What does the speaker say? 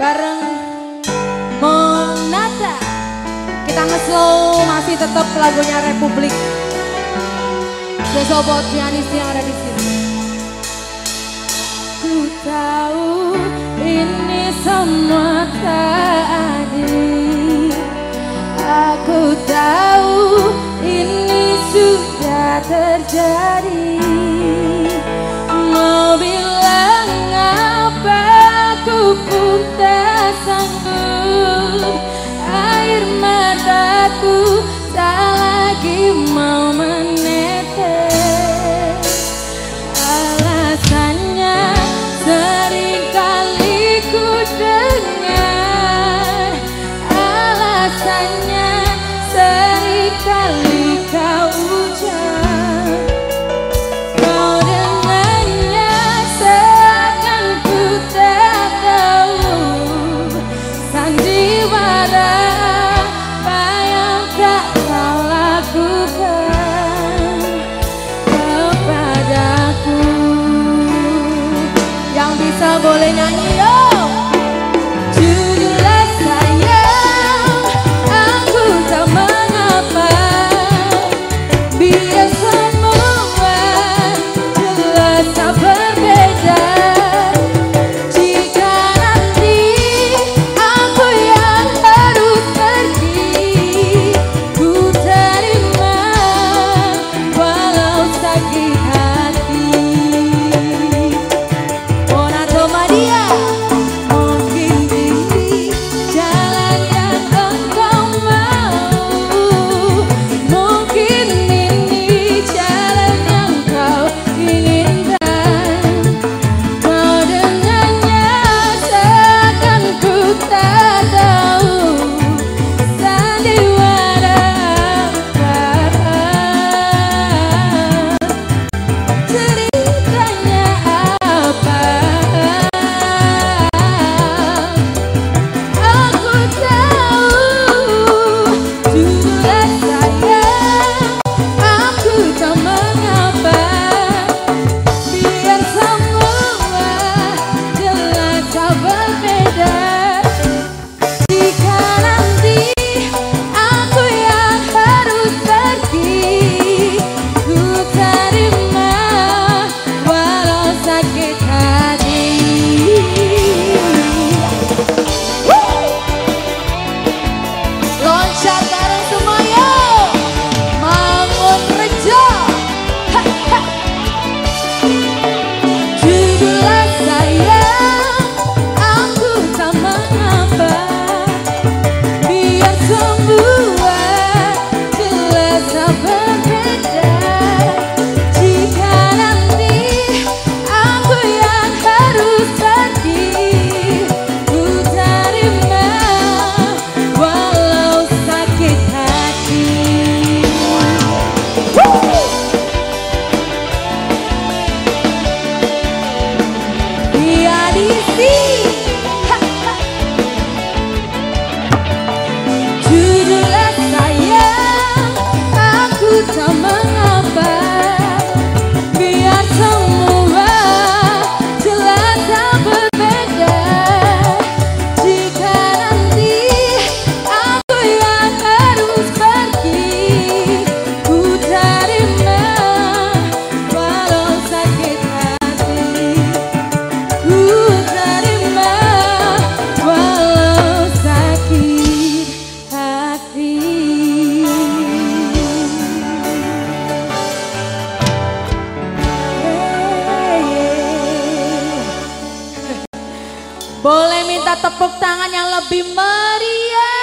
bareng Monata kita ngeslow masih tetap lagunya Republik. Ya buat pianis yang ada di sini. Ku tahu ini semua bisa boleh nyanyi Boleh minta tepuk tangan yang lebih meriah.